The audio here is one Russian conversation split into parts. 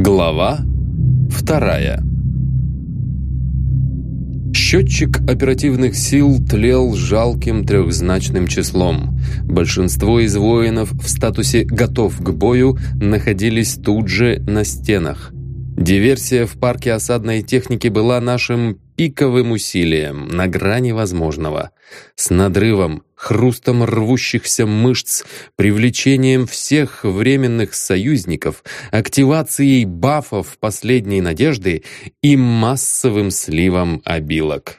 Глава вторая Счетчик оперативных сил тлел жалким трехзначным числом. Большинство из воинов в статусе «готов к бою» находились тут же на стенах. Диверсия в парке осадной техники была нашим пиковым усилием, на грани возможного. С надрывом, хрустом рвущихся мышц, привлечением всех временных союзников, активацией бафов последней надежды и массовым сливом обилок.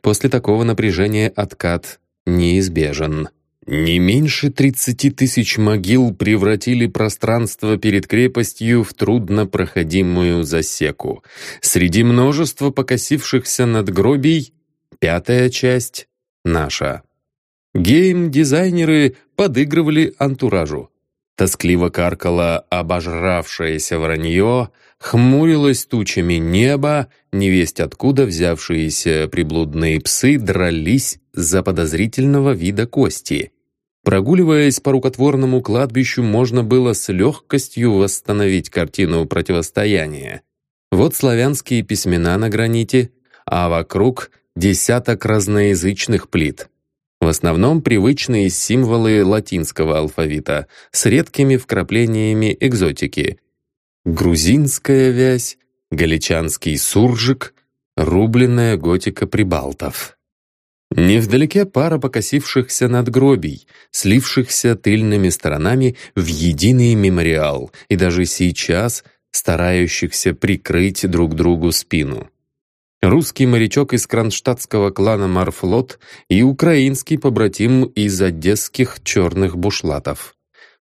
После такого напряжения откат неизбежен. Не меньше 30 тысяч могил превратили пространство перед крепостью в труднопроходимую засеку. Среди множества покосившихся надгробий пятая часть наша. Гейм-дизайнеры подыгрывали антуражу. Тоскливо каркало обожравшееся вранье, хмурилось тучами неба, невесть откуда взявшиеся приблудные псы дрались за подозрительного вида кости. Прогуливаясь по рукотворному кладбищу, можно было с легкостью восстановить картину противостояния. Вот славянские письмена на граните, а вокруг десяток разноязычных плит. В основном привычные символы латинского алфавита с редкими вкраплениями экзотики. Грузинская вязь, галичанский суржик, рубленная готика прибалтов. Невдалеке пара покосившихся надгробий, слившихся тыльными сторонами в единый мемориал и даже сейчас старающихся прикрыть друг другу спину. Русский морячок из кронштадтского клана Марфлот и украинский побратим из одесских черных бушлатов.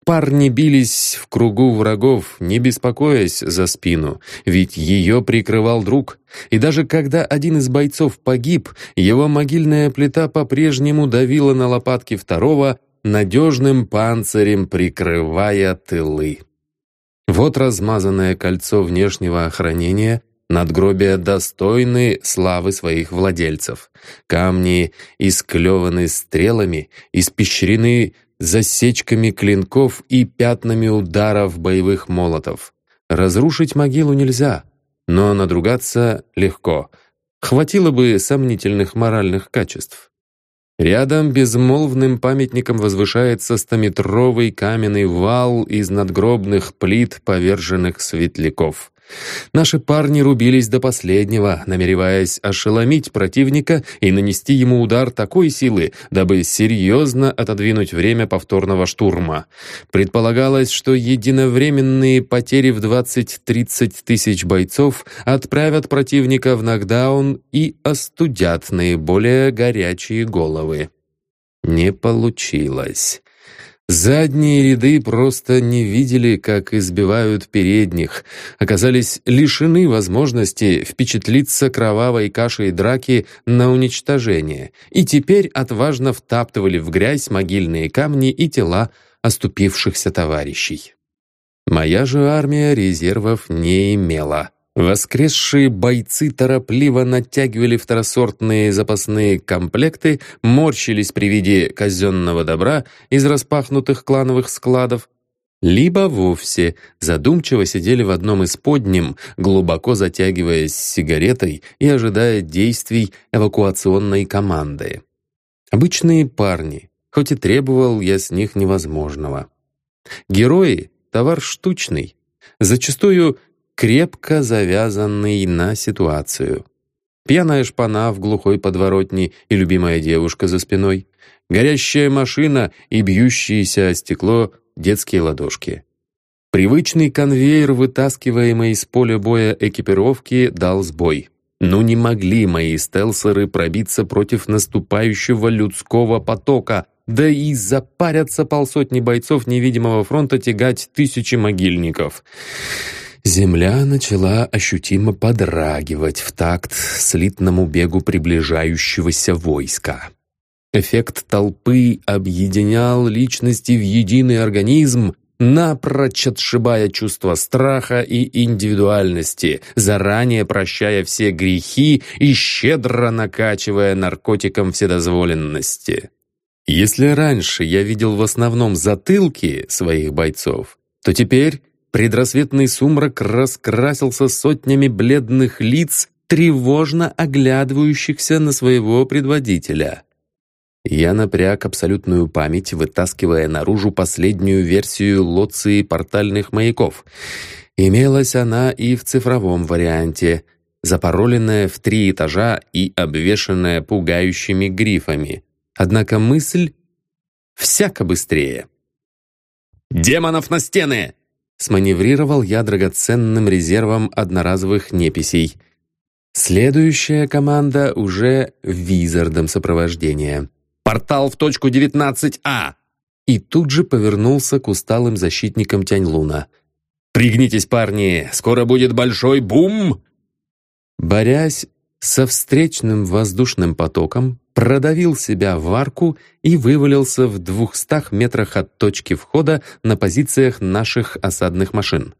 Парни бились в кругу врагов, не беспокоясь за спину, ведь ее прикрывал друг. И даже когда один из бойцов погиб, его могильная плита по-прежнему давила на лопатки второго, надежным панцирем прикрывая тылы. Вот размазанное кольцо внешнего охранения, надгробия достойны славы своих владельцев. Камни исклеваны стрелами, испещрены засечками клинков и пятнами ударов боевых молотов. Разрушить могилу нельзя, но надругаться легко. Хватило бы сомнительных моральных качеств. Рядом безмолвным памятником возвышается стометровый каменный вал из надгробных плит поверженных светляков. Наши парни рубились до последнего, намереваясь ошеломить противника и нанести ему удар такой силы, дабы серьезно отодвинуть время повторного штурма. Предполагалось, что единовременные потери в 20-30 тысяч бойцов отправят противника в нокдаун и остудят наиболее горячие головы. Не получилось. Задние ряды просто не видели, как избивают передних, оказались лишены возможности впечатлиться кровавой кашей драки на уничтожение, и теперь отважно втаптывали в грязь могильные камни и тела оступившихся товарищей. Моя же армия резервов не имела. Воскресшие бойцы торопливо натягивали второсортные запасные комплекты, морщились при виде казенного добра из распахнутых клановых складов, либо вовсе задумчиво сидели в одном из подним, глубоко затягиваясь сигаретой и ожидая действий эвакуационной команды. Обычные парни, хоть и требовал я с них невозможного. Герои — товар штучный, зачастую крепко завязанный на ситуацию. Пьяная шпана в глухой подворотне и любимая девушка за спиной, горящая машина и бьющиеся о стекло детские ладошки. Привычный конвейер, вытаскиваемый из поля боя экипировки, дал сбой. Но не могли мои стелсеры пробиться против наступающего людского потока, да и запарятся полсотни бойцов невидимого фронта тягать тысячи могильников. Земля начала ощутимо подрагивать в такт слитному бегу приближающегося войска. Эффект толпы объединял личности в единый организм, напрочь отшибая чувство страха и индивидуальности, заранее прощая все грехи и щедро накачивая наркотиком вседозволенности. Если раньше я видел в основном затылки своих бойцов, то теперь предрассветный сумрак раскрасился сотнями бледных лиц, тревожно оглядывающихся на своего предводителя. Я напряг абсолютную память, вытаскивая наружу последнюю версию лоции портальных маяков. Имелась она и в цифровом варианте, запароленная в три этажа и обвешанная пугающими грифами. Однако мысль всяко быстрее. «Демонов на стены!» Сманеврировал я драгоценным резервом одноразовых неписей. Следующая команда уже визардом сопровождения. «Портал в точку 19А!» И тут же повернулся к усталым защитникам Тянь-Луна. «Пригнитесь, парни! Скоро будет большой бум!» Борясь со встречным воздушным потоком, продавил себя в арку и вывалился в двухстах метрах от точки входа на позициях наших осадных машин.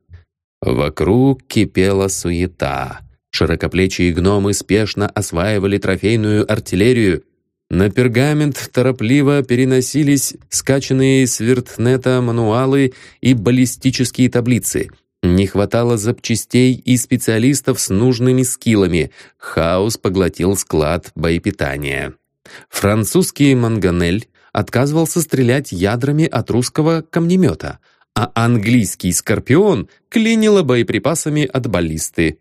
Вокруг кипела суета. Широкоплечие гномы спешно осваивали трофейную артиллерию. На пергамент торопливо переносились скачанные с вертнета мануалы и баллистические таблицы — не хватало запчастей и специалистов с нужными скиллами. Хаос поглотил склад боепитания. Французский «Манганель» отказывался стрелять ядрами от русского камнемета, а английский «Скорпион» клинило боеприпасами от баллисты.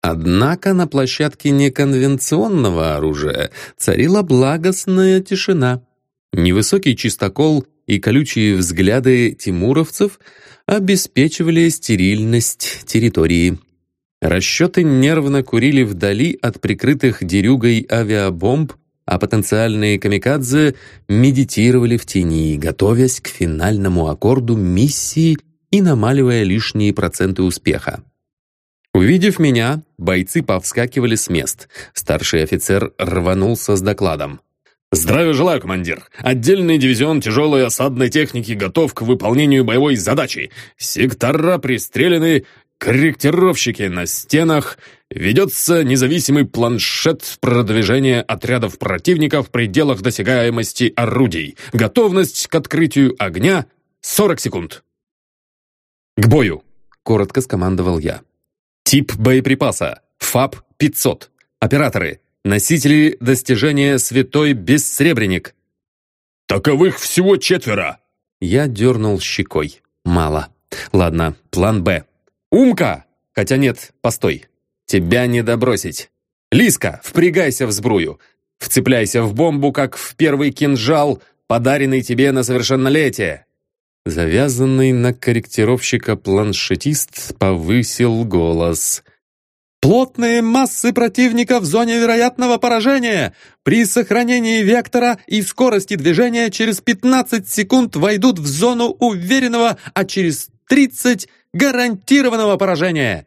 Однако на площадке неконвенционного оружия царила благостная тишина. Невысокий чистокол и колючие взгляды тимуровцев обеспечивали стерильность территории. Расчеты нервно курили вдали от прикрытых дерюгой авиабомб а потенциальные камикадзе медитировали в тени, готовясь к финальному аккорду миссии и намаливая лишние проценты успеха. Увидев меня, бойцы повскакивали с мест. Старший офицер рванулся с докладом. «Здравия желаю, командир! Отдельный дивизион тяжелой осадной техники готов к выполнению боевой задачи. Сектора пристрелены, корректировщики на стенах, ведется независимый планшет продвижения отрядов противника в пределах досягаемости орудий. Готовность к открытию огня 40 секунд. «К бою!» — коротко скомандовал я. «Тип боеприпаса. ФАП-500. Операторы. Носители достижения «Святой Бессребреник». «Таковых всего четверо!» Я дернул щекой. «Мало. Ладно, план «Б». «Умка!» «Хотя нет, постой. Тебя не добросить. Лиска, впрягайся в сбрую. Вцепляйся в бомбу, как в первый кинжал, подаренный тебе на совершеннолетие». Завязанный на корректировщика планшетист повысил голос. «Плотные массы противника в зоне вероятного поражения! При сохранении вектора и скорости движения через 15 секунд войдут в зону уверенного, а через 30 гарантированного поражения!»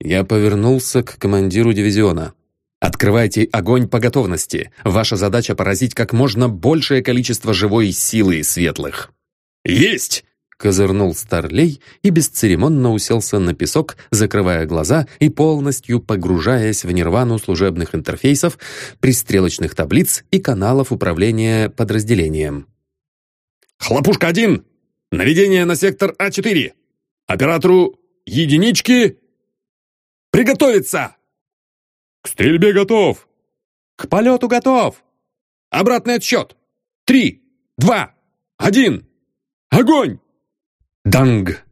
Я повернулся к командиру дивизиона. «Открывайте огонь по готовности. Ваша задача поразить как можно большее количество живой силы светлых». «Есть!» — козырнул Старлей и бесцеремонно уселся на песок, закрывая глаза и полностью погружаясь в нирвану служебных интерфейсов, пристрелочных таблиц и каналов управления подразделением. «Хлопушка-1! Наведение на сектор А4! Оператору единички Приготовиться!» «К стрельбе готов!» «К полету готов!» «Обратный отсчет! Три, два, один! Огонь!» «Данг!»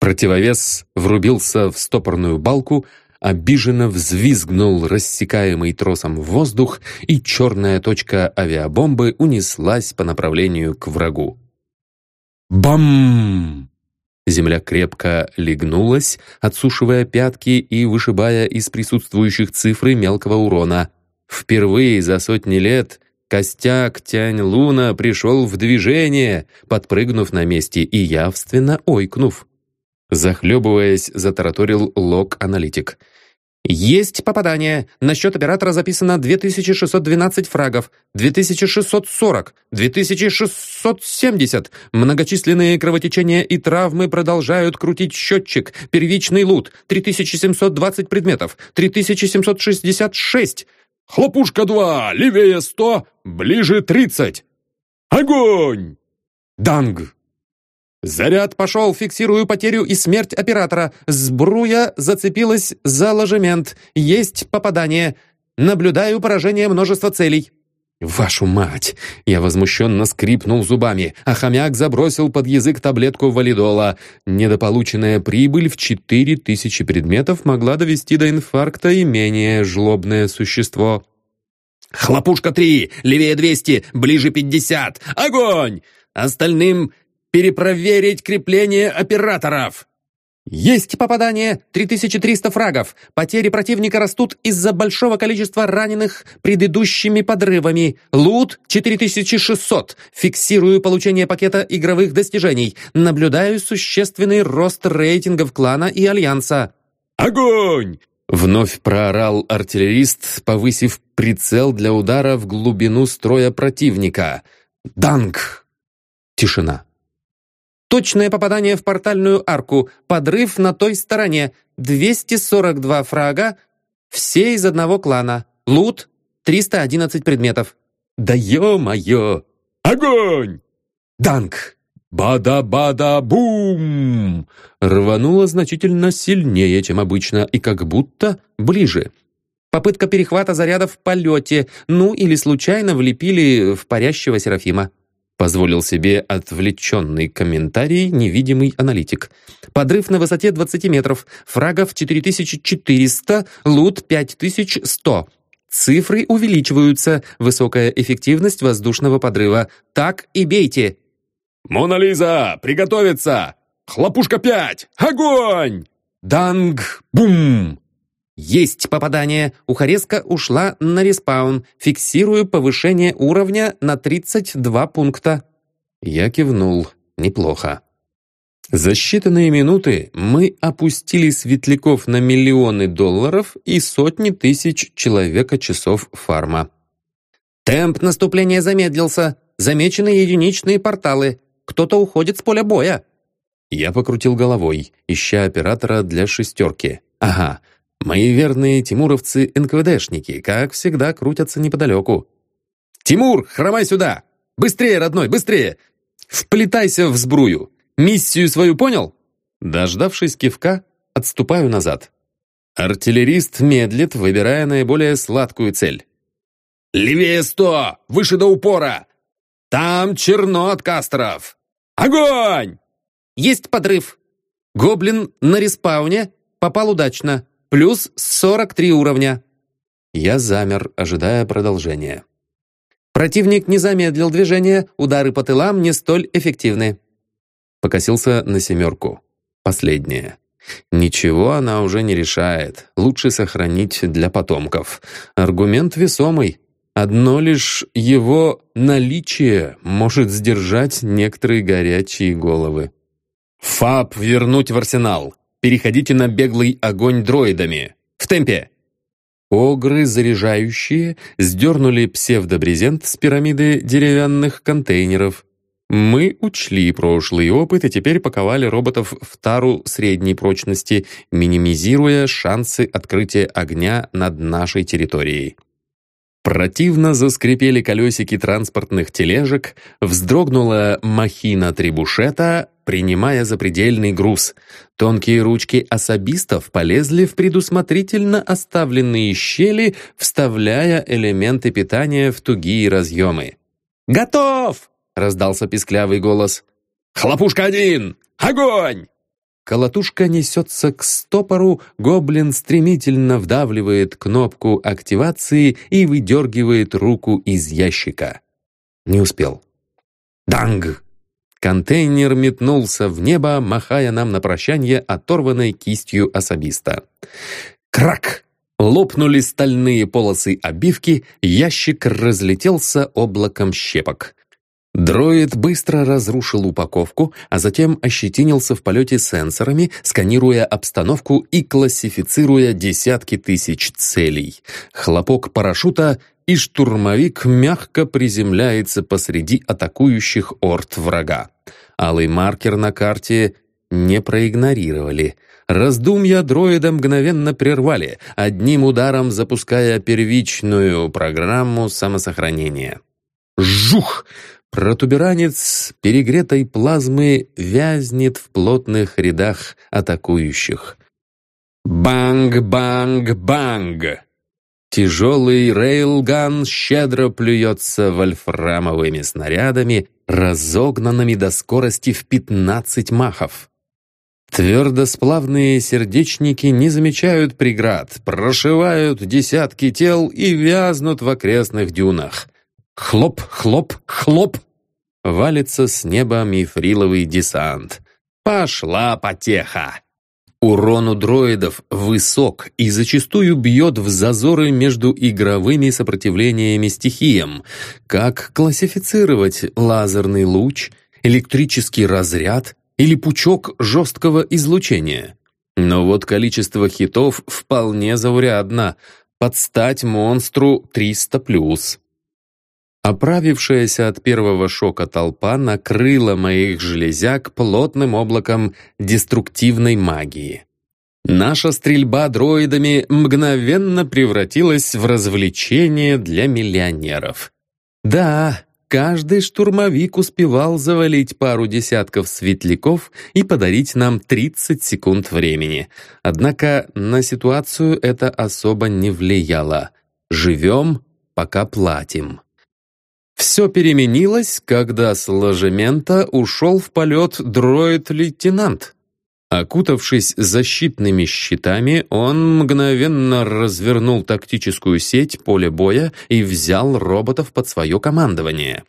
Противовес врубился в стопорную балку, обиженно взвизгнул рассекаемый тросом воздух, и черная точка авиабомбы унеслась по направлению к врагу. Бам! Земля крепко легнулась, отсушивая пятки и вышибая из присутствующих цифры мелкого урона. Впервые за сотни лет костяк Тянь-Луна пришел в движение, подпрыгнув на месте и явственно ойкнув. Захлебываясь, затараторил лог-аналитик — есть попадание. На счет оператора записано 2612 фрагов, 2640, 2670. Многочисленные кровотечения и травмы продолжают крутить счетчик. Первичный лут 3720 предметов, 3766. Хлопушка 2, левее 100, ближе 30. Огонь! Данг! Заряд пошел, фиксирую потерю и смерть оператора. Сбруя зацепилась за ложемент. Есть попадание. Наблюдаю поражение множества целей. «Вашу мать!» Я возмущенно скрипнул зубами, а хомяк забросил под язык таблетку валидола. Недополученная прибыль в четыре тысячи предметов могла довести до инфаркта и менее жлобное существо. «Хлопушка-3! Левее 200! Ближе 50! Огонь! Остальным перепроверить крепление операторов!» «Есть попадание! 3300 фрагов! Потери противника растут из-за большого количества раненых предыдущими подрывами. Лут 4600. Фиксирую получение пакета игровых достижений. Наблюдаю существенный рост рейтингов клана и альянса». «Огонь!» Вновь проорал артиллерист, повысив прицел для удара в глубину строя противника. «Данг!» Тишина. Точное попадание в портальную арку. Подрыв на той стороне. 242 фрага. Все из одного клана. Лут 311 предметов. Да ё-моё! Огонь! Данк! Бада-бада-бум! Рвануло значительно сильнее, чем обычно, и как будто ближе. Попытка перехвата заряда в полете, ну или случайно влепили в парящего Серафима. Позволил себе отвлеченный комментарий невидимый аналитик. Подрыв на высоте 20 метров, фрагов 4400, лут 5100. Цифры увеличиваются, высокая эффективность воздушного подрыва. Так и бейте. «Мона Лиза, приготовиться! Хлопушка 5! Огонь!» «Данг! Бум!» Есть попадание. Ухарезка ушла на респаун. Фиксирую повышение уровня на 32 пункта. Я кивнул. Неплохо. За считанные минуты мы опустили светляков на миллионы долларов и сотни тысяч человека-часов фарма. Темп наступления замедлился. Замечены единичные порталы. Кто-то уходит с поля боя. Я покрутил головой, ища оператора для шестерки. Ага, Мои верные тимуровцы-НКВДшники, как всегда, крутятся неподалеку. «Тимур, хромай сюда! Быстрее, родной, быстрее! Вплетайся в сбрую! Миссию свою понял?» Дождавшись кивка, отступаю назад. Артиллерист медлит, выбирая наиболее сладкую цель. «Левее сто! Выше до упора! Там черно от кастеров! Огонь!» «Есть подрыв!» Гоблин на респауне попал удачно. Плюс 43 уровня. Я замер, ожидая продолжения. Противник не замедлил движение, удары по тылам не столь эффективны. Покосился на семерку. Последняя. Ничего она уже не решает. Лучше сохранить для потомков. Аргумент весомый. Одно лишь его наличие может сдержать некоторые горячие головы. «Фаб вернуть в арсенал!» Переходите на беглый огонь дроидами. В темпе!» Огры, заряжающие, сдернули псевдобрезент с пирамиды деревянных контейнеров. Мы учли прошлый опыт и теперь паковали роботов в тару средней прочности, минимизируя шансы открытия огня над нашей территорией. Противно заскрипели колесики транспортных тележек, вздрогнула махина трибушета, принимая запредельный груз. Тонкие ручки особистов полезли в предусмотрительно оставленные щели, вставляя элементы питания в тугие разъемы. «Готов!» — раздался писклявый голос. «Хлопушка один! Огонь!» Колотушка несется к стопору, гоблин стремительно вдавливает кнопку активации и выдергивает руку из ящика. Не успел. Данг! Контейнер метнулся в небо, махая нам на прощание оторванной кистью особиста. Крак! Лопнули стальные полосы обивки, ящик разлетелся облаком щепок. Дроид быстро разрушил упаковку, а затем ощетинился в полете сенсорами, сканируя обстановку и классифицируя десятки тысяч целей. Хлопок парашюта, и штурмовик мягко приземляется посреди атакующих орд врага. Алый маркер на карте не проигнорировали. Раздумья дроида мгновенно прервали, одним ударом запуская первичную программу самосохранения. Жух! Протуберанец перегретой плазмы вязнет в плотных рядах атакующих. Банг-банг-банг! Тяжелый рейлган щедро плюется вольфрамовыми снарядами, разогнанными до скорости в 15 махов. Твердосплавные сердечники не замечают преград, прошивают десятки тел и вязнут в окрестных дюнах. Хлоп, хлоп, хлоп! Валится с неба мифриловый десант. Пошла потеха! Урон у дроидов высок и зачастую бьет в зазоры между игровыми сопротивлениями стихиям. Как классифицировать лазерный луч, электрический разряд или пучок жесткого излучения? Но вот количество хитов вполне заурядно. Подстать монстру 300+. Оправившаяся от первого шока толпа накрыла моих железяк плотным облаком деструктивной магии. Наша стрельба дроидами мгновенно превратилась в развлечение для миллионеров. Да, каждый штурмовик успевал завалить пару десятков светляков и подарить нам 30 секунд времени. Однако на ситуацию это особо не влияло. Живем, пока платим. Все переменилось, когда с ложемента ушел в полет дроид-лейтенант. Окутавшись защитными щитами, он мгновенно развернул тактическую сеть поля боя и взял роботов под свое командование.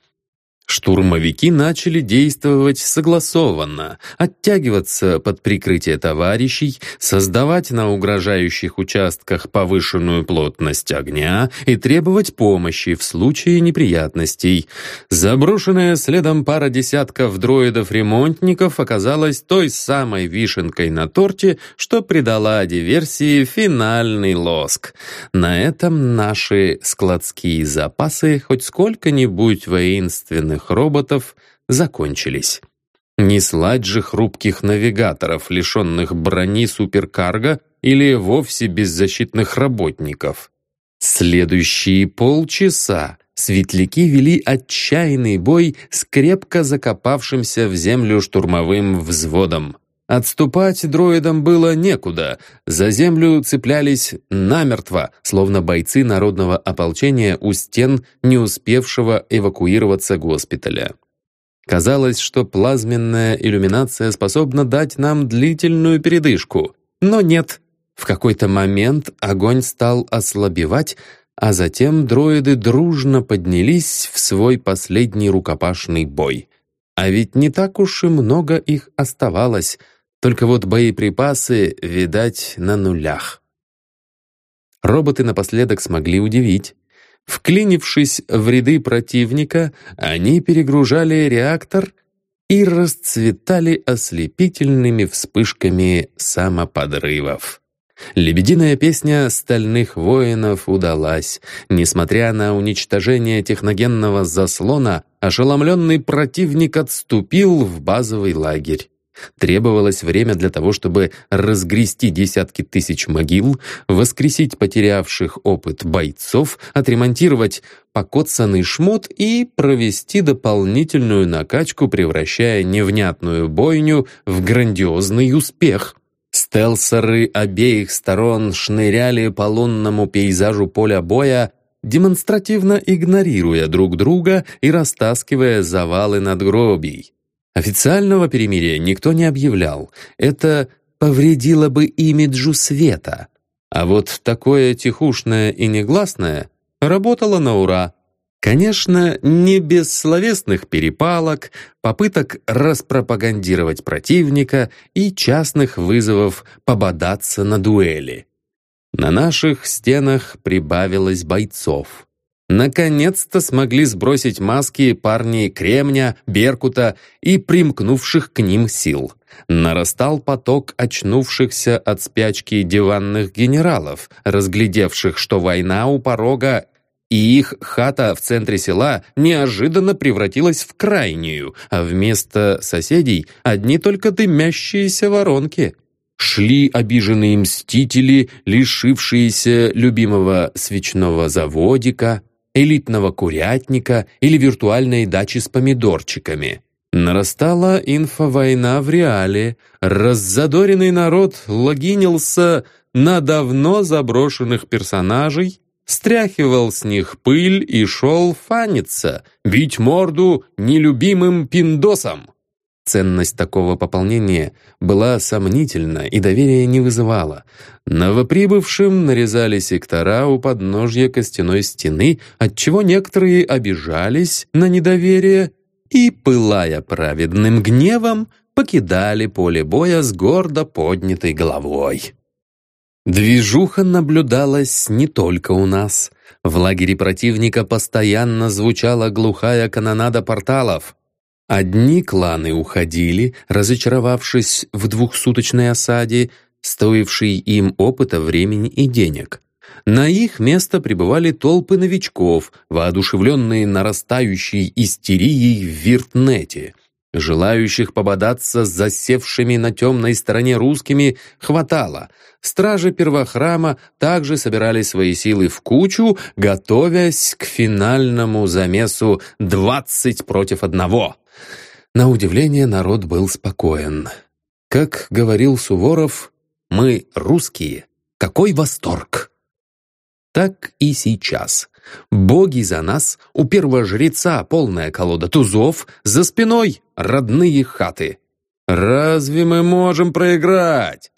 Штурмовики начали действовать согласованно, оттягиваться под прикрытие товарищей, создавать на угрожающих участках повышенную плотность огня и требовать помощи в случае неприятностей. Заброшенная следом пара десятков дроидов-ремонтников оказалась той самой вишенкой на торте, что придала диверсии финальный лоск. На этом наши складские запасы хоть сколько-нибудь воинственных военных роботов закончились. Не слать же хрупких навигаторов, лишенных брони суперкарго или вовсе беззащитных работников. Следующие полчаса светляки вели отчаянный бой с крепко закопавшимся в землю штурмовым взводом. Отступать дроидам было некуда, за землю цеплялись намертво, словно бойцы народного ополчения у стен не успевшего эвакуироваться госпиталя. Казалось, что плазменная иллюминация способна дать нам длительную передышку, но нет. В какой-то момент огонь стал ослабевать, а затем дроиды дружно поднялись в свой последний рукопашный бой. А ведь не так уж и много их оставалось — только вот боеприпасы, видать, на нулях. Роботы напоследок смогли удивить. Вклинившись в ряды противника, они перегружали реактор и расцветали ослепительными вспышками самоподрывов. Лебединая песня стальных воинов удалась. Несмотря на уничтожение техногенного заслона, ошеломленный противник отступил в базовый лагерь. Требовалось время для того, чтобы разгрести десятки тысяч могил, воскресить потерявших опыт бойцов, отремонтировать покоцанный шмот и провести дополнительную накачку, превращая невнятную бойню в грандиозный успех. Стелсеры обеих сторон шныряли по лунному пейзажу поля боя, демонстративно игнорируя друг друга и растаскивая завалы надгробий. Официального перемирия никто не объявлял. Это повредило бы имиджу света. А вот такое тихушное и негласное работало на ура. Конечно, не без словесных перепалок, попыток распропагандировать противника и частных вызовов пободаться на дуэли. На наших стенах прибавилось бойцов. Наконец-то смогли сбросить маски парни Кремня, Беркута и примкнувших к ним сил. Нарастал поток очнувшихся от спячки диванных генералов, разглядевших, что война у порога и их хата в центре села неожиданно превратилась в крайнюю, а вместо соседей одни только дымящиеся воронки. Шли обиженные мстители, лишившиеся любимого свечного заводика, элитного курятника или виртуальной дачи с помидорчиками. Нарастала инфовойна в реале, раззадоренный народ логинился на давно заброшенных персонажей, стряхивал с них пыль и шел фаниться, бить морду нелюбимым пиндосам. Ценность такого пополнения была сомнительна и доверия не вызывала. Новоприбывшим нарезали сектора у подножья костяной стены, отчего некоторые обижались на недоверие и, пылая праведным гневом, покидали поле боя с гордо поднятой головой. Движуха наблюдалась не только у нас. В лагере противника постоянно звучала глухая канонада порталов. Одни кланы уходили, разочаровавшись в двухсуточной осаде, стоившей им опыта, времени и денег. На их место прибывали толпы новичков, воодушевленные нарастающей истерией в Виртнете. Желающих пободаться с засевшими на темной стороне русскими хватало. Стражи первохрама также собирали свои силы в кучу, готовясь к финальному замесу «двадцать против одного». На удивление народ был спокоен. Как говорил Суворов, «Мы русские. Какой восторг!» Так и сейчас. Боги за нас, у первого жреца полная колода тузов, за спиной родные хаты. Разве мы можем проиграть?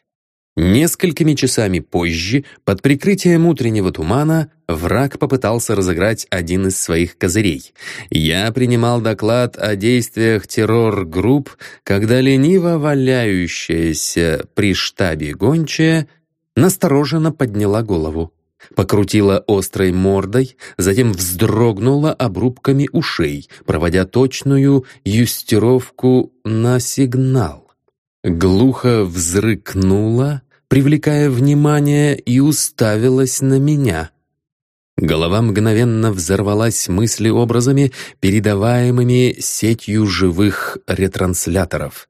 Несколькими часами позже, под прикрытием утреннего тумана, враг попытался разыграть один из своих козырей. Я принимал доклад о действиях террор-групп, когда лениво валяющаяся при штабе гончая настороженно подняла голову покрутила острой мордой, затем вздрогнула обрубками ушей, проводя точную юстировку на сигнал. Глухо взрыкнула, привлекая внимание, и уставилась на меня. Голова мгновенно взорвалась мыслеобразами, передаваемыми сетью живых ретрансляторов.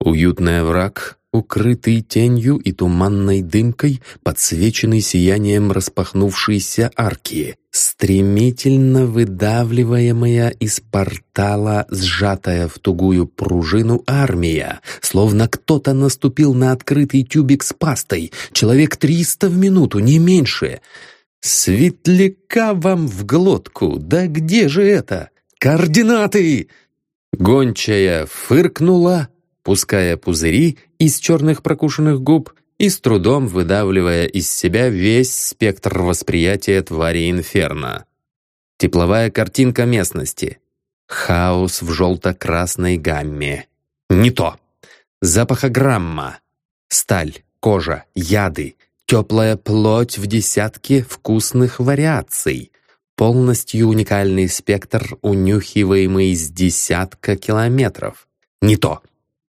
Уютный враг укрытый тенью и туманной дымкой, подсвеченный сиянием распахнувшейся арки, стремительно выдавливаемая из портала, сжатая в тугую пружину армия, словно кто-то наступил на открытый тюбик с пастой, человек триста в минуту, не меньше. «Светляка вам в глотку! Да где же это? Координаты!» Гончая фыркнула, пуская пузыри из черных прокушенных губ и с трудом выдавливая из себя весь спектр восприятия твари инферно. Тепловая картинка местности. Хаос в желто-красной гамме. Не то. Запахограмма. Сталь, кожа, яды, теплая плоть в десятке вкусных вариаций. Полностью уникальный спектр, унюхиваемый с десятка километров. Не то.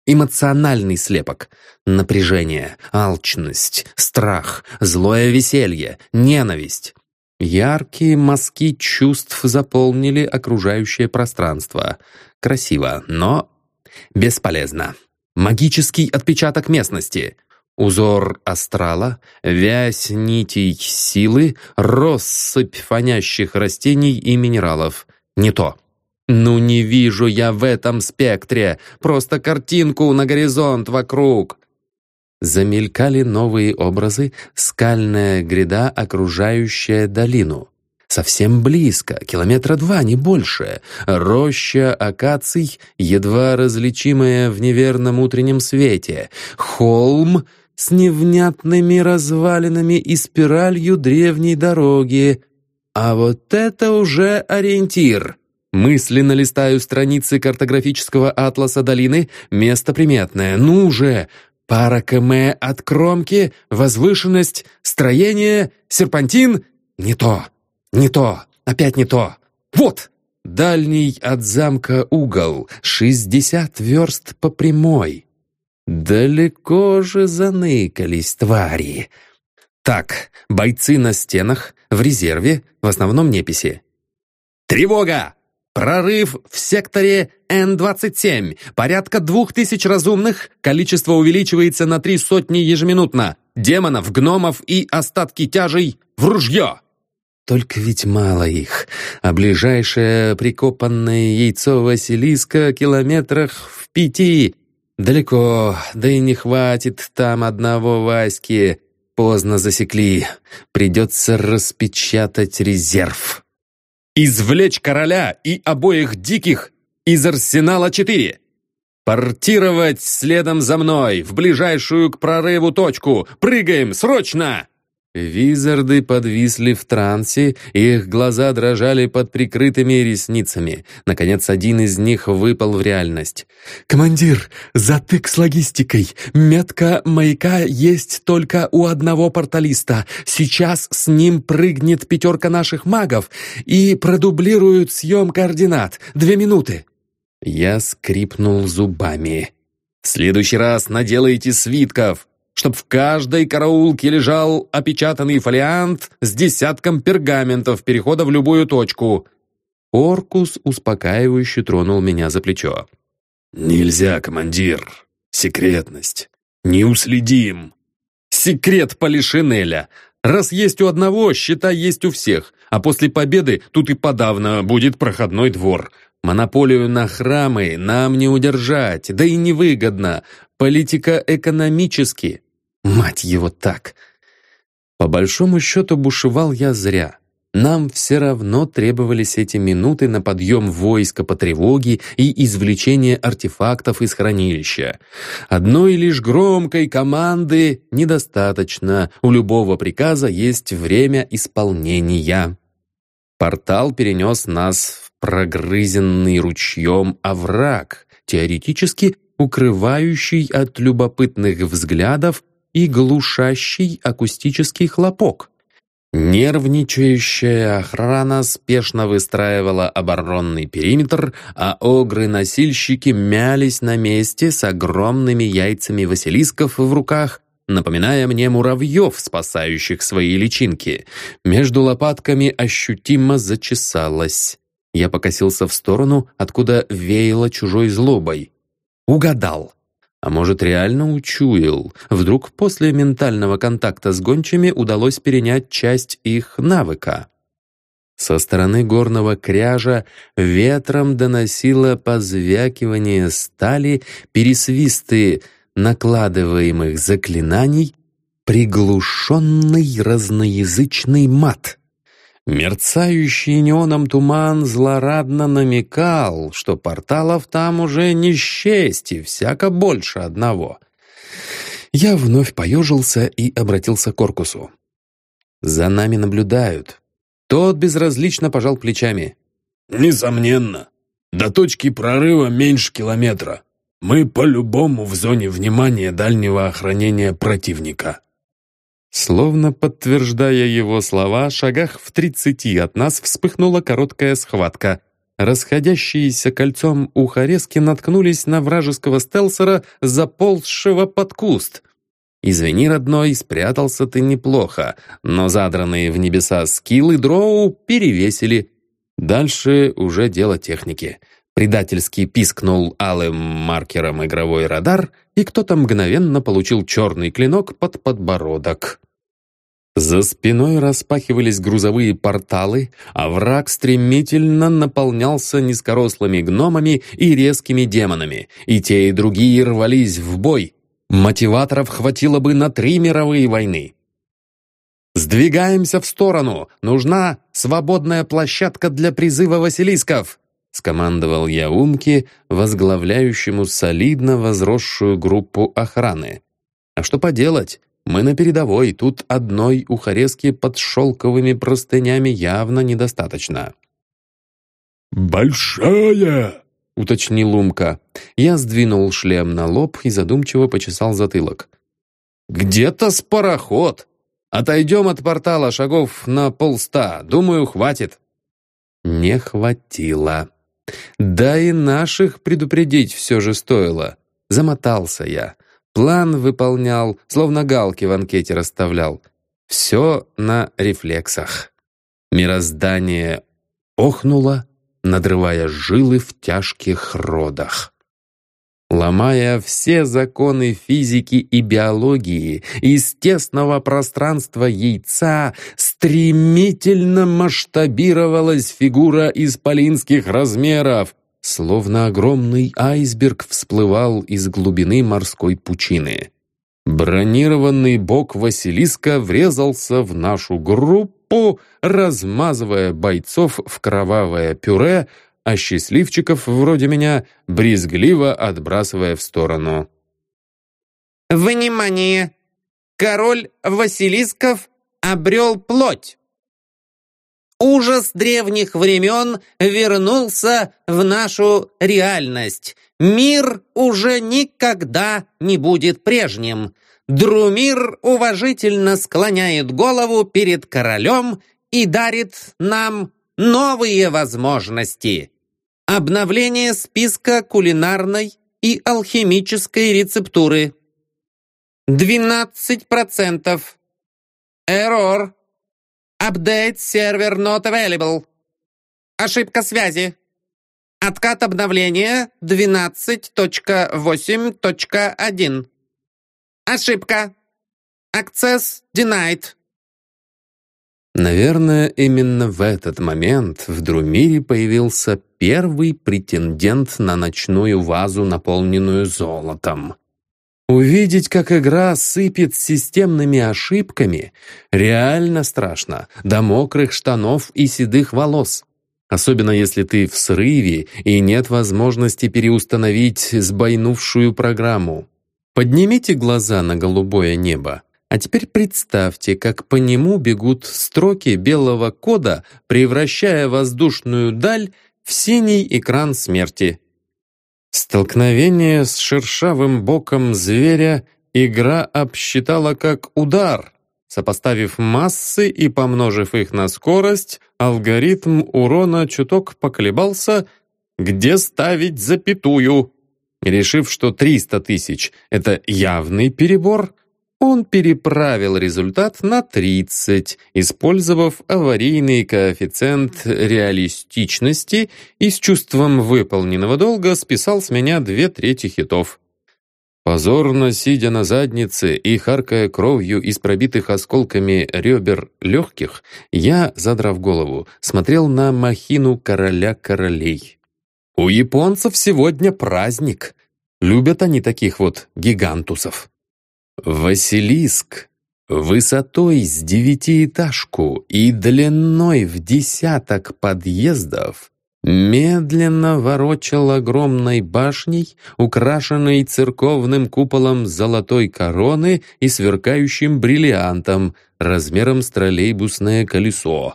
Эмоциональный слепок. Напряжение, алчность, страх, злое веселье, ненависть. Яркие мазки чувств заполнили окружающее пространство. Красиво, но бесполезно. Магический отпечаток местности. Узор астрала, вязь нитей силы, россыпь фонящих растений и минералов. Не то. «Ну не вижу я в этом спектре, просто картинку на горизонт вокруг!» Замелькали новые образы, скальная гряда, окружающая долину. Совсем близко, километра два, не больше. Роща акаций, едва различимая в неверном утреннем свете. Холм с невнятными развалинами и спиралью древней дороги. А вот это уже ориентир. Мысленно листаю страницы картографического атласа долины, место приметное. Ну же! Пара км от кромки, возвышенность, строение, серпантин. Не то, не то, опять не то. Вот! Дальний от замка угол, шестьдесят верст по прямой. Далеко же заныкались твари. Так, бойцы на стенах, в резерве, в основном неписи. «Тревога! Прорыв в секторе Н-27. Порядка двух тысяч разумных. Количество увеличивается на три сотни ежеминутно. Демонов, гномов и остатки тяжей в ружье. Только ведь мало их, а ближайшее прикопанное яйцо Василиска километрах в пяти. Далеко, да и не хватит там одного Васьки. Поздно засекли. Придется распечатать резерв. Извлечь короля и обоих диких из арсенала 4. Портировать следом за мной в ближайшую к прорыву точку. Прыгаем, срочно! Визарды подвисли в трансе, их глаза дрожали под прикрытыми ресницами. Наконец, один из них выпал в реальность. «Командир, затык с логистикой. Метка маяка есть только у одного порталиста. Сейчас с ним прыгнет пятерка наших магов и продублируют съем координат. Две минуты». Я скрипнул зубами. «В следующий раз наделайте свитков!» Чтоб в каждой караулке лежал опечатанный фолиант с десятком пергаментов перехода в любую точку. Оркус успокаивающе тронул меня за плечо. «Нельзя, командир. Секретность. Не уследим». «Секрет Полишинеля. Раз есть у одного, считай, есть у всех. А после победы тут и подавно будет проходной двор. Монополию на храмы нам не удержать, да и невыгодно. Политика экономически. Мать его так! По большому счету бушевал я зря. Нам все равно требовались эти минуты на подъем войска по тревоге и извлечение артефактов из хранилища. Одной лишь громкой команды недостаточно, у любого приказа есть время исполнения. Портал перенес нас в прогрызенный ручьем овраг, теоретически укрывающий от любопытных взглядов и глушащий акустический хлопок. Нервничающая охрана спешно выстраивала оборонный периметр, а огры-носильщики мялись на месте с огромными яйцами василисков в руках, напоминая мне муравьев, спасающих свои личинки. Между лопатками ощутимо зачесалось. Я покосился в сторону, откуда веяло чужой злобой. Угадал. А может, реально учуял? Вдруг после ментального контакта с гончими удалось перенять часть их навыка? Со стороны горного кряжа ветром доносило позвякивание стали, пересвисты накладываемых заклинаний, приглушенный разноязычный мат. Мерцающий неоном туман злорадно намекал, что порталов там уже не счесть и всяко больше одного. Я вновь поежился и обратился к Коркусу. «За нами наблюдают». Тот безразлично пожал плечами. «Несомненно. До точки прорыва меньше километра. Мы по-любому в зоне внимания дальнего охранения противника». Словно подтверждая его слова, шагах в тридцати от нас вспыхнула короткая схватка. Расходящиеся кольцом ухорезки наткнулись на вражеского стелсера, заползшего под куст. «Извини, родной, спрятался ты неплохо, но задранные в небеса скиллы дроу перевесили. Дальше уже дело техники». Предательски пискнул алым маркером игровой радар, и кто-то мгновенно получил черный клинок под подбородок. За спиной распахивались грузовые порталы, а враг стремительно наполнялся низкорослыми гномами и резкими демонами, и те и другие рвались в бой. Мотиваторов хватило бы на три мировые войны. «Сдвигаемся в сторону! Нужна свободная площадка для призыва василисков!» Скомандовал я Умке, возглавляющему солидно возросшую группу охраны. А что поделать? Мы на передовой, тут одной ухорезки под шелковыми простынями явно недостаточно. «Большая!» — уточнил Умка. Я сдвинул шлем на лоб и задумчиво почесал затылок. «Где-то с пароход! Отойдем от портала шагов на полста, думаю, хватит». Не хватило. Да и наших предупредить все же стоило. Замотался я. План выполнял, словно галки в анкете расставлял. Все на рефлексах. Мироздание охнуло, надрывая жилы в тяжких родах. Ломая все законы физики и биологии, из тесного пространства яйца стремительно масштабировалась фигура исполинских размеров, словно огромный айсберг всплывал из глубины морской пучины. Бронированный бок Василиска врезался в нашу группу, размазывая бойцов в кровавое пюре, а счастливчиков вроде меня брезгливо отбрасывая в сторону. «Внимание! Король Василисков обрел плоть!» Ужас древних времен вернулся в нашу реальность. Мир уже никогда не будет прежним. Друмир уважительно склоняет голову перед королем и дарит нам новые возможности. Обновление списка кулинарной и алхимической рецептуры. 12%. Error. Update server not available. Ошибка связи. Откат обновления 12.8.1. Ошибка. Access denied. Наверное, именно в этот момент в Друмире появился первый претендент на ночную вазу, наполненную золотом. Увидеть, как игра сыпет системными ошибками, реально страшно, до мокрых штанов и седых волос. Особенно если ты в срыве и нет возможности переустановить сбойнувшую программу. Поднимите глаза на голубое небо. А теперь представьте, как по нему бегут строки белого кода, превращая воздушную даль в синий экран смерти. Столкновение с шершавым боком зверя игра обсчитала как удар. Сопоставив массы и помножив их на скорость, алгоритм урона чуток поколебался, где ставить запятую. Решив, что 300 тысяч — это явный перебор — он переправил результат на 30, использовав аварийный коэффициент реалистичности и с чувством выполненного долга списал с меня две трети хитов. Позорно сидя на заднице и харкая кровью из пробитых осколками ребер легких, я, задрав голову, смотрел на махину короля королей. У японцев сегодня праздник. Любят они таких вот гигантусов. Василиск высотой с девятиэтажку и длиной в десяток подъездов медленно ворочал огромной башней, украшенной церковным куполом золотой короны и сверкающим бриллиантом размером с троллейбусное колесо.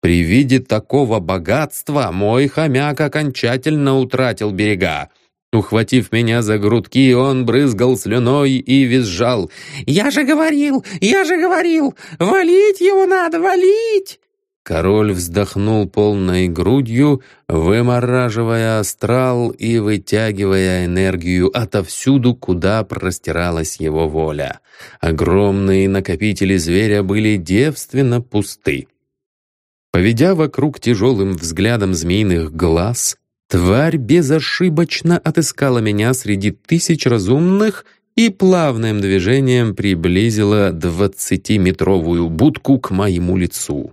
При виде такого богатства мой хомяк окончательно утратил берега. Ухватив меня за грудки, он брызгал слюной и визжал. «Я же говорил! Я же говорил! Валить его надо, валить!» Король вздохнул полной грудью, вымораживая астрал и вытягивая энергию отовсюду, куда простиралась его воля. Огромные накопители зверя были девственно пусты. Поведя вокруг тяжелым взглядом змеиных глаз, Тварь безошибочно отыскала меня среди тысяч разумных и плавным движением приблизила двадцатиметровую будку к моему лицу.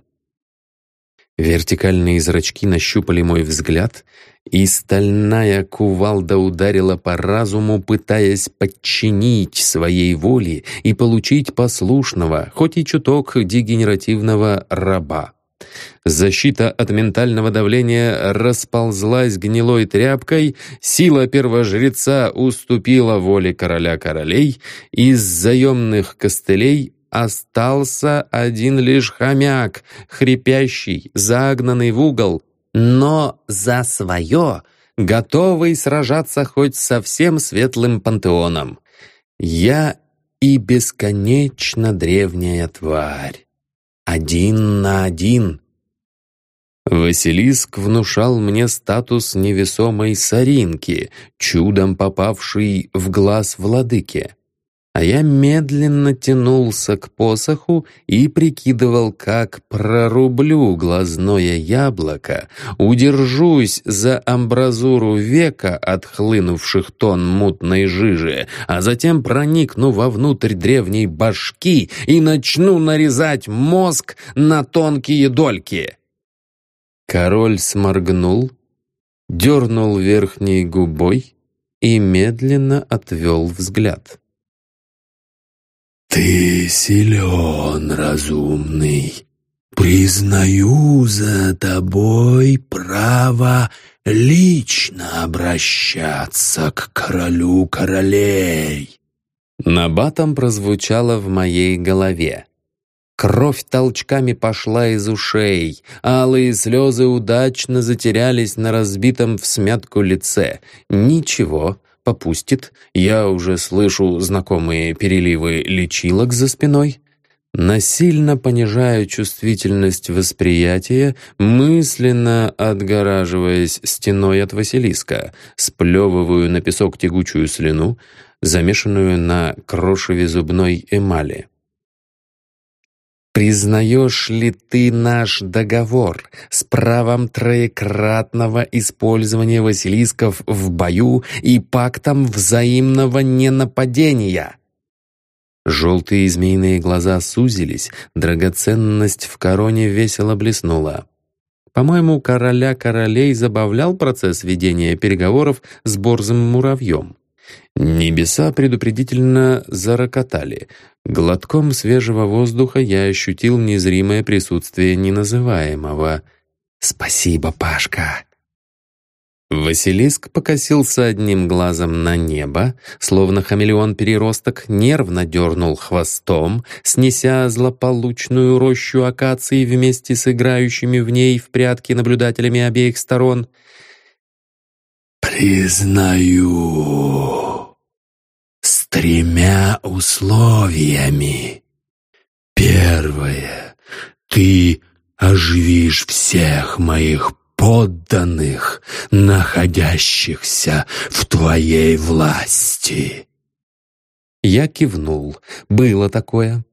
Вертикальные зрачки нащупали мой взгляд, и стальная кувалда ударила по разуму, пытаясь подчинить своей воле и получить послушного, хоть и чуток дегенеративного раба. Защита от ментального давления расползлась гнилой тряпкой, сила первожреца уступила воле короля королей, из заемных костылей остался один лишь хомяк, хрипящий, загнанный в угол, но за свое, готовый сражаться хоть со всем светлым пантеоном. Я и бесконечно древняя тварь. Один на один. Василиск внушал мне статус невесомой соринки, чудом попавшей в глаз владыки. А я медленно тянулся к посоху и прикидывал, как прорублю глазное яблоко, удержусь за амбразуру века от хлынувших тон мутной жижи, а затем проникну вовнутрь древней башки и начну нарезать мозг на тонкие дольки. Король сморгнул, дернул верхней губой и медленно отвел взгляд. «Ты силен, разумный. Признаю за тобой право лично обращаться к королю королей». Набатом прозвучало в моей голове. Кровь толчками пошла из ушей, алые слезы удачно затерялись на разбитом в смятку лице. Ничего, попустит. Я уже слышу знакомые переливы лечилок за спиной. Насильно понижаю чувствительность восприятия, мысленно отгораживаясь стеной от Василиска, сплевываю на песок тягучую слюну, замешанную на крошеве зубной эмали. Признаешь ли ты наш договор с правом троекратного использования Василисков в бою и пактом взаимного ненападения?» Желтые змеиные глаза сузились, драгоценность в короне весело блеснула. По-моему, короля королей забавлял процесс ведения переговоров с борзым муравьем. Небеса предупредительно зарокотали. Глотком свежего воздуха я ощутил незримое присутствие неназываемого. «Спасибо, Пашка!» Василиск покосился одним глазом на небо, словно хамелеон-переросток нервно дернул хвостом, снеся злополучную рощу акаций вместе с играющими в ней в прятки наблюдателями обеих сторон. «Признаю!» с тремя условиями. Первое. Ты оживишь всех моих подданных, находящихся в твоей власти. Я кивнул. Было такое.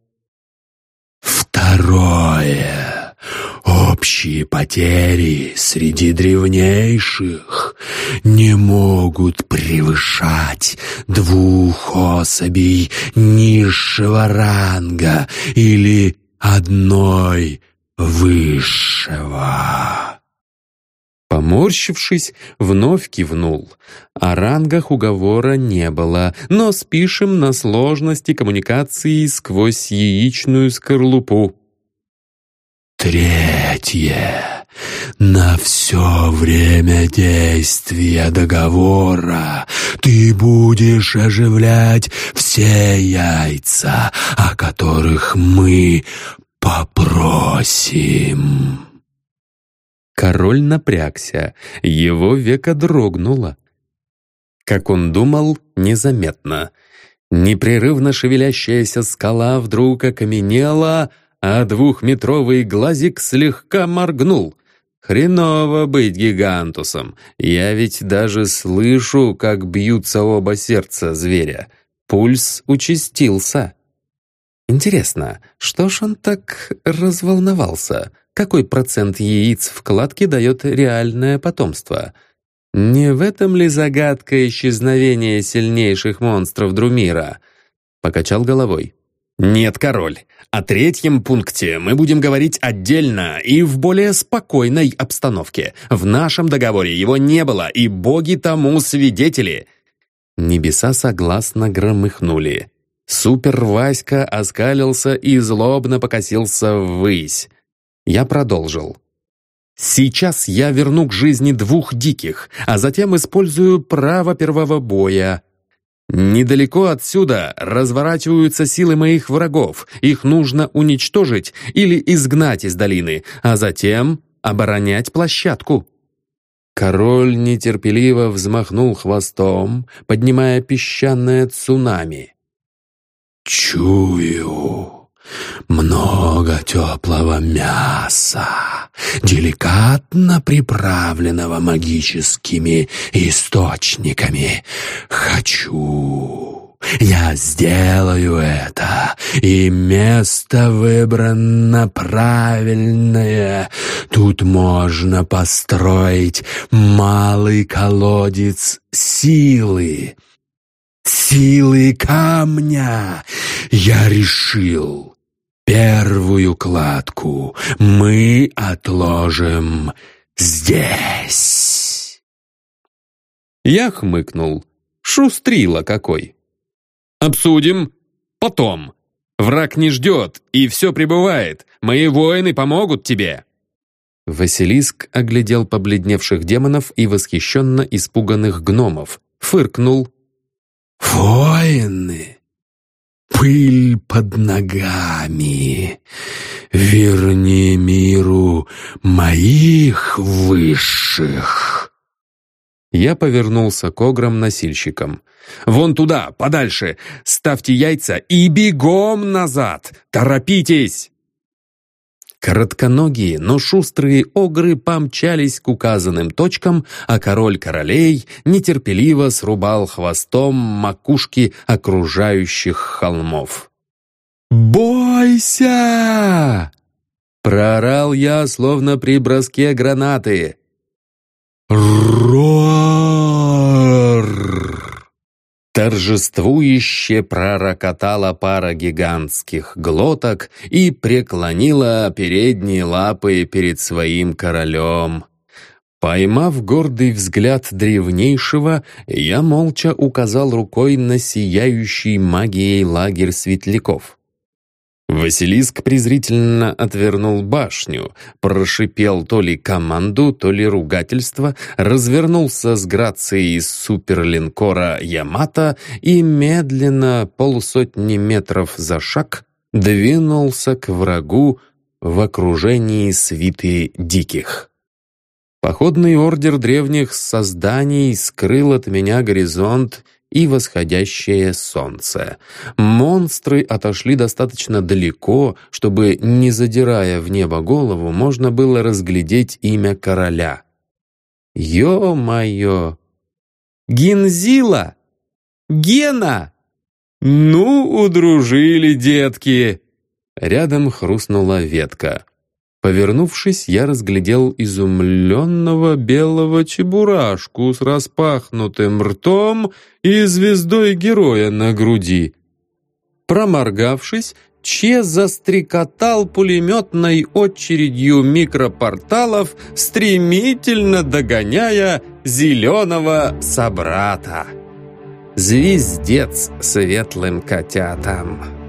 Второе. Общие потери среди древнейших не могут превышать двух особей низшего ранга или одной высшего. Поморщившись, вновь кивнул. О рангах уговора не было, но спишем на сложности коммуникации сквозь яичную скорлупу. Третье. На все время действия договора ты будешь оживлять все яйца, о которых мы попросим. Король напрягся, его века дрогнуло. Как он думал, незаметно. Непрерывно шевелящаяся скала вдруг окаменела, а двухметровый глазик слегка моргнул. Хреново быть гигантусом. Я ведь даже слышу, как бьются оба сердца зверя. Пульс участился. Интересно, что ж он так разволновался? Какой процент яиц в кладке дает реальное потомство? Не в этом ли загадка исчезновения сильнейших монстров Друмира? Покачал головой. «Нет, король. О третьем пункте мы будем говорить отдельно и в более спокойной обстановке. В нашем договоре его не было, и боги тому свидетели». Небеса согласно громыхнули. Супер Васька оскалился и злобно покосился ввысь. Я продолжил. «Сейчас я верну к жизни двух диких, а затем использую право первого боя. Недалеко отсюда разворачиваются силы моих врагов. Их нужно уничтожить или изгнать из долины, а затем оборонять площадку. Король нетерпеливо взмахнул хвостом, поднимая песчаное цунами. «Чую много теплого мяса, деликатно приправленного магическими источниками. Хочу Я сделаю это, и место выбрано правильное. Тут можно построить малый колодец силы. Силы камня. Я решил. Первую кладку мы отложим здесь. Я хмыкнул. Шустрила какой. Обсудим потом. Враг не ждет, и все прибывает. Мои воины помогут тебе. Василиск оглядел побледневших демонов и восхищенно испуганных гномов, фыркнул. «Воины! Пыль под ногами! Верни миру моих высших!» Я повернулся к ограм-носильщикам. «Вон туда, подальше! Ставьте яйца и бегом назад! Торопитесь!» Коротконогие, но шустрые огры помчались к указанным точкам, а король королей нетерпеливо срубал хвостом макушки окружающих холмов. «Бойся!» Проорал я, словно при броске гранаты. «Рор!» Торжествующе пророкотала пара гигантских глоток и преклонила передние лапы перед своим королем. Поймав гордый взгляд древнейшего, я молча указал рукой на сияющий магией лагерь светляков. Василиск презрительно отвернул башню, прошипел то ли команду, то ли ругательство, развернулся с грацией суперлинкора «Ямато» и медленно, полусотни метров за шаг, двинулся к врагу в окружении свиты диких. Походный ордер древних созданий скрыл от меня горизонт и восходящее солнце. Монстры отошли достаточно далеко, чтобы, не задирая в небо голову, можно было разглядеть имя короля. Ё-моё! Гензила! Гена! Ну, удружили детки! Рядом хрустнула ветка. Повернувшись, я разглядел изумленного белого чебурашку с распахнутым ртом и звездой героя на груди. Проморгавшись, Че застрекотал пулеметной очередью микропорталов, стремительно догоняя зеленого собрата. Звездец светлым котятам.